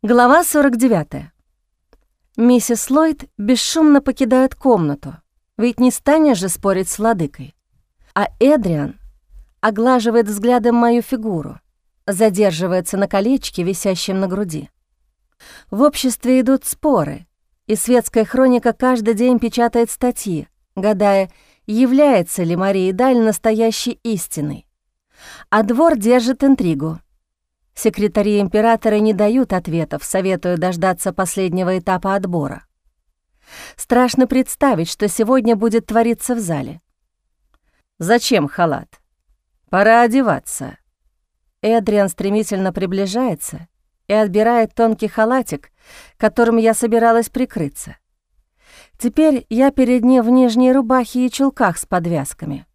Глава 49. Миссис Ллойд бесшумно покидает комнату, ведь не станешь же спорить с владыкой. А Эдриан оглаживает взглядом мою фигуру, задерживается на колечке, висящем на груди. В обществе идут споры, и светская хроника каждый день печатает статьи, гадая, является ли Мария Даль настоящей истиной. А двор держит интригу — Секретари императора не дают ответов, советуя дождаться последнего этапа отбора. Страшно представить, что сегодня будет твориться в зале. «Зачем халат? Пора одеваться». Эдриан стремительно приближается и отбирает тонкий халатик, которым я собиралась прикрыться. Теперь я перед ним в нижней рубахе и чулках с подвязками.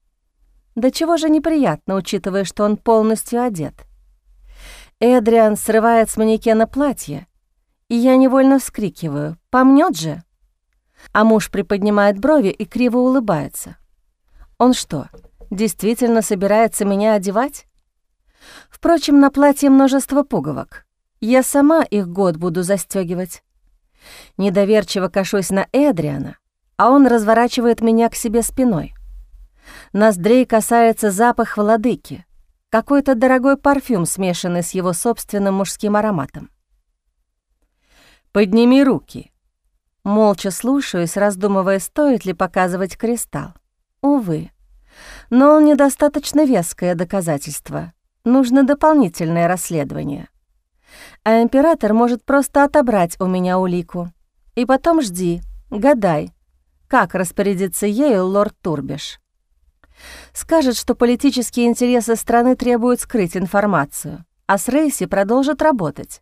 Да чего же неприятно, учитывая, что он полностью одет. Эдриан срывает с манекена платье, и я невольно вскрикиваю «Помнёт же!» А муж приподнимает брови и криво улыбается. Он что, действительно собирается меня одевать? Впрочем, на платье множество пуговок. Я сама их год буду застегивать. Недоверчиво кашусь на Эдриана, а он разворачивает меня к себе спиной. Ноздрей касается запах владыки — какой-то дорогой парфюм, смешанный с его собственным мужским ароматом. «Подними руки». Молча слушаюсь, раздумывая, стоит ли показывать кристалл. Увы. Но он недостаточно веское доказательство. Нужно дополнительное расследование. А император может просто отобрать у меня улику. И потом жди, гадай, как распорядится ею лорд Турбиш. Скажет, что политические интересы страны требуют скрыть информацию, а с Рейси продолжит работать.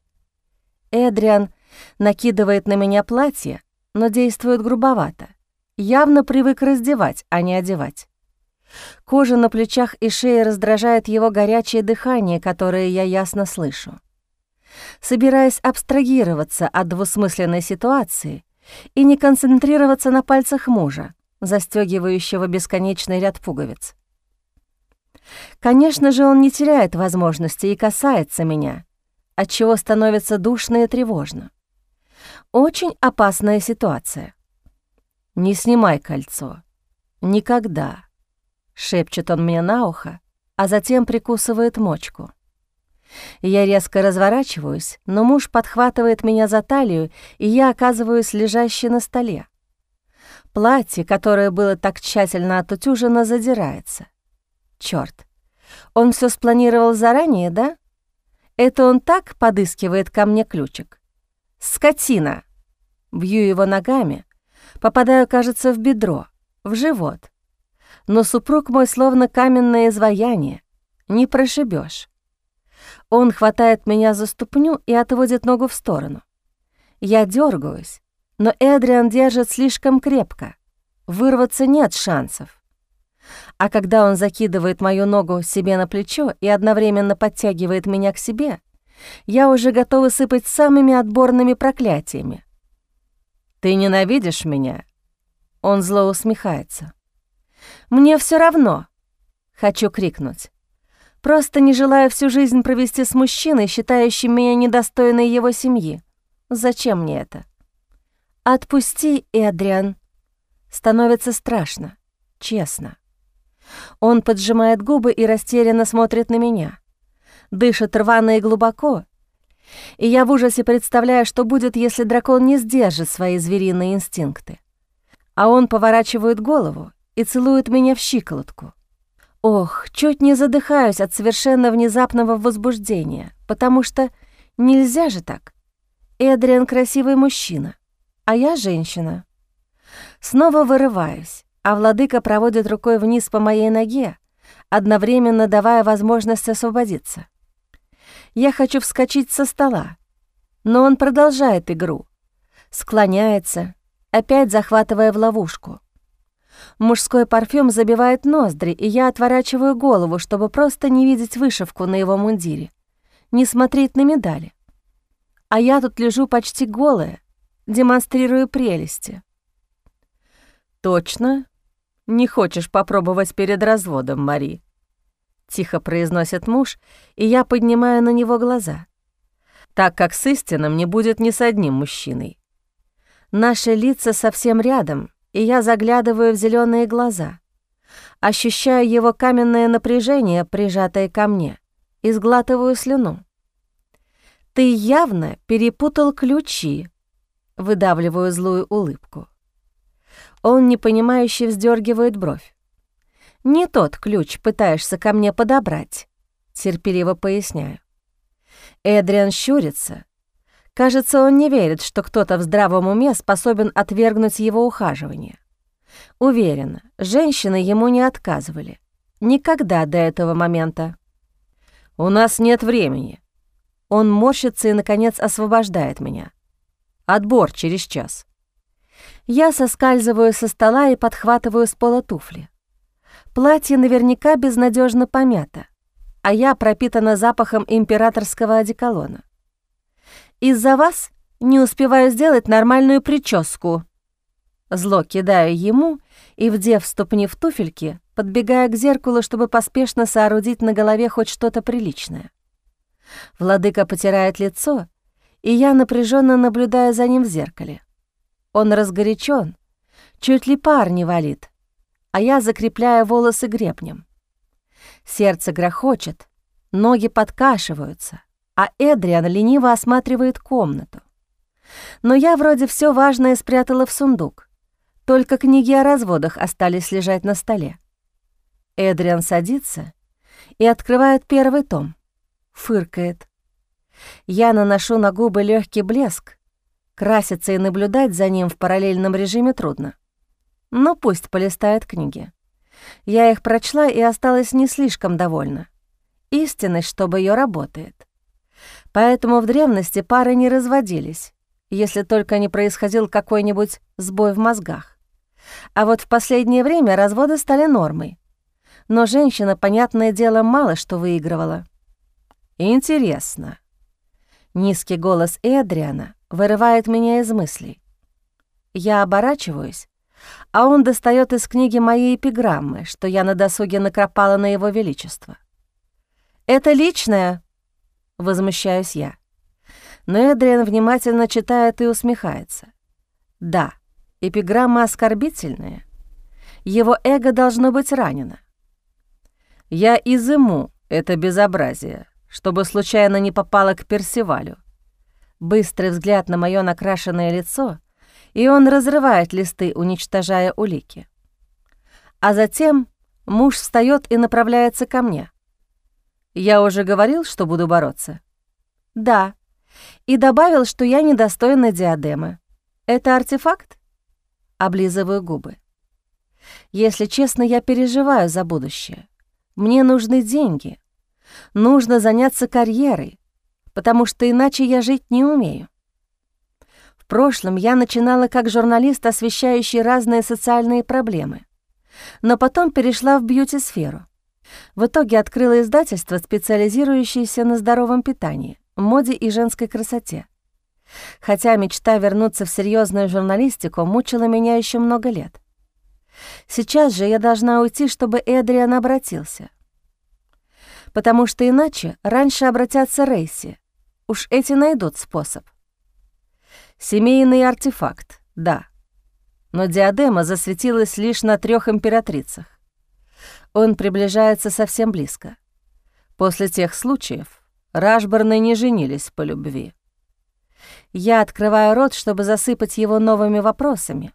Эдриан накидывает на меня платье, но действует грубовато. Явно привык раздевать, а не одевать. Кожа на плечах и шее раздражает его горячее дыхание, которое я ясно слышу. Собираясь абстрагироваться от двусмысленной ситуации и не концентрироваться на пальцах мужа, застегивающего бесконечный ряд пуговиц. Конечно же, он не теряет возможности и касается меня, отчего становится душно и тревожно. Очень опасная ситуация. «Не снимай кольцо. Никогда», — шепчет он мне на ухо, а затем прикусывает мочку. Я резко разворачиваюсь, но муж подхватывает меня за талию, и я оказываюсь лежащей на столе. Платье, которое было так тщательно отутюжено, задирается. Чёрт, он всё спланировал заранее, да? Это он так подыскивает ко мне ключик? Скотина! Бью его ногами, попадаю, кажется, в бедро, в живот. Но супруг мой словно каменное изваяние, не прошибешь. Он хватает меня за ступню и отводит ногу в сторону. Я дергаюсь, но Эдриан держит слишком крепко. Вырваться нет шансов. А когда он закидывает мою ногу себе на плечо и одновременно подтягивает меня к себе, я уже готова сыпать самыми отборными проклятиями. «Ты ненавидишь меня?» Он зло усмехается. «Мне все равно!» — хочу крикнуть. Просто не желаю всю жизнь провести с мужчиной, считающим меня недостойной его семьи. Зачем мне это? «Отпусти, Эдриан». Становится страшно, честно. Он поджимает губы и растерянно смотрит на меня. Дышит рвано и глубоко. И я в ужасе представляю, что будет, если дракон не сдержит свои звериные инстинкты. А он поворачивает голову и целует меня в щиколотку. Ох, чуть не задыхаюсь от совершенно внезапного возбуждения, потому что нельзя же так. Эдриан — красивый мужчина а я женщина. Снова вырываюсь, а владыка проводит рукой вниз по моей ноге, одновременно давая возможность освободиться. Я хочу вскочить со стола, но он продолжает игру, склоняется, опять захватывая в ловушку. Мужской парфюм забивает ноздри, и я отворачиваю голову, чтобы просто не видеть вышивку на его мундире, не смотреть на медали. А я тут лежу почти голая, демонстрируя прелести. «Точно? Не хочешь попробовать перед разводом, Мари?» Тихо произносит муж, и я поднимаю на него глаза. так как с истинным не будет ни с одним мужчиной. Наши лица совсем рядом, и я заглядываю в зеленые глаза. Ощущаю его каменное напряжение, прижатое ко мне, и сглатываю слюну. «Ты явно перепутал ключи», — выдавливаю злую улыбку. Он непонимающе вздергивает бровь. «Не тот ключ пытаешься ко мне подобрать», — терпеливо поясняю. Эдриан щурится. Кажется, он не верит, что кто-то в здравом уме способен отвергнуть его ухаживание. Уверена, женщины ему не отказывали. Никогда до этого момента. «У нас нет времени». Он морщится и, наконец, освобождает меня. «Отбор через час». Я соскальзываю со стола и подхватываю с пола туфли. Платье наверняка безнадежно помято, а я пропитана запахом императорского одеколона. Из-за вас не успеваю сделать нормальную прическу. Зло кидаю ему и, вдев ступни в туфельки, подбегая к зеркалу, чтобы поспешно соорудить на голове хоть что-то приличное. Владыка потирает лицо, и я напряженно наблюдаю за ним в зеркале. Он разгорячен, чуть ли пар не валит, а я закрепляю волосы гребнем. Сердце грохочет, ноги подкашиваются, а Эдриан лениво осматривает комнату. Но я вроде все важное спрятала в сундук, только книги о разводах остались лежать на столе. Эдриан садится и открывает первый том, фыркает. Я наношу на губы легкий блеск, Краситься и наблюдать за ним в параллельном режиме трудно. Но пусть полистает книги. Я их прочла и осталась не слишком довольна. Истинность, чтобы ее работает. Поэтому в древности пары не разводились, если только не происходил какой-нибудь сбой в мозгах. А вот в последнее время разводы стали нормой. Но женщина, понятное дело, мало что выигрывала. «Интересно». Низкий голос Эдриана вырывает меня из мыслей. Я оборачиваюсь, а он достает из книги мои эпиграммы, что я на досуге накропала на его величество. «Это личное», — возмущаюсь я. Но Эдриан внимательно читает и усмехается. «Да, эпиграмма оскорбительная. Его эго должно быть ранено. Я изыму это безобразие, чтобы случайно не попало к Персивалю. Быстрый взгляд на мое накрашенное лицо, и он разрывает листы, уничтожая улики. А затем муж встает и направляется ко мне. Я уже говорил, что буду бороться? Да. И добавил, что я недостойна диадемы. Это артефакт? Облизываю губы. Если честно, я переживаю за будущее. Мне нужны деньги. Нужно заняться карьерой потому что иначе я жить не умею. В прошлом я начинала как журналист, освещающий разные социальные проблемы, но потом перешла в бьюти-сферу. В итоге открыла издательство, специализирующееся на здоровом питании, моде и женской красоте. Хотя мечта вернуться в серьезную журналистику мучила меня еще много лет. Сейчас же я должна уйти, чтобы Эдриан обратился. Потому что иначе раньше обратятся Рейси, Уж эти найдут способ. Семейный артефакт, да. Но диадема засветилась лишь на трех императрицах. Он приближается совсем близко. После тех случаев Рашборны не женились по любви. Я открываю рот, чтобы засыпать его новыми вопросами,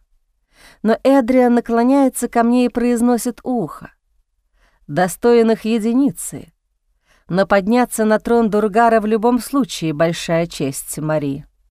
но Эдриан наклоняется ко мне и произносит ухо. Достойных единицы — но подняться на трон Дургара в любом случае большая честь, Мари.